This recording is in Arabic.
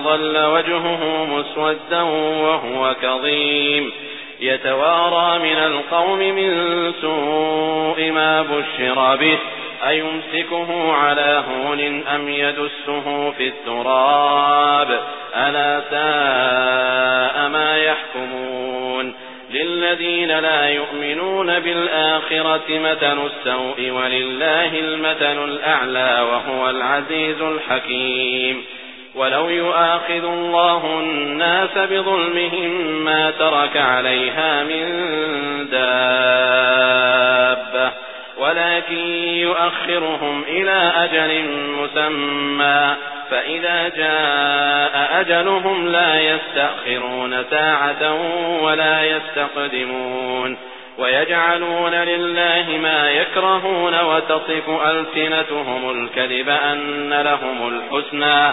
ظل وجهه مسودا وهو كظيم. يتوارى من القوم من سوء ما بشر به. أيمسكه على هون أم يدسه في التراب؟ ألا ساء ما يحكمون. للذين لا يؤمنون بالآخرة مثل السوء ولله المثل الأعلى وهو العزيز الحكيم. ولو يؤاخذ الله الناس بظلمهم ما ترك عليها من دابة. ولكن يؤخرهم إلى أجل مسمى. فإذا جاء أجلهم لا يستأخرون ساعة ولا يستقدمون. ويجعلون لله ما يكرهون وتصف ألسنتهم الكذب أن لهم الحسنى.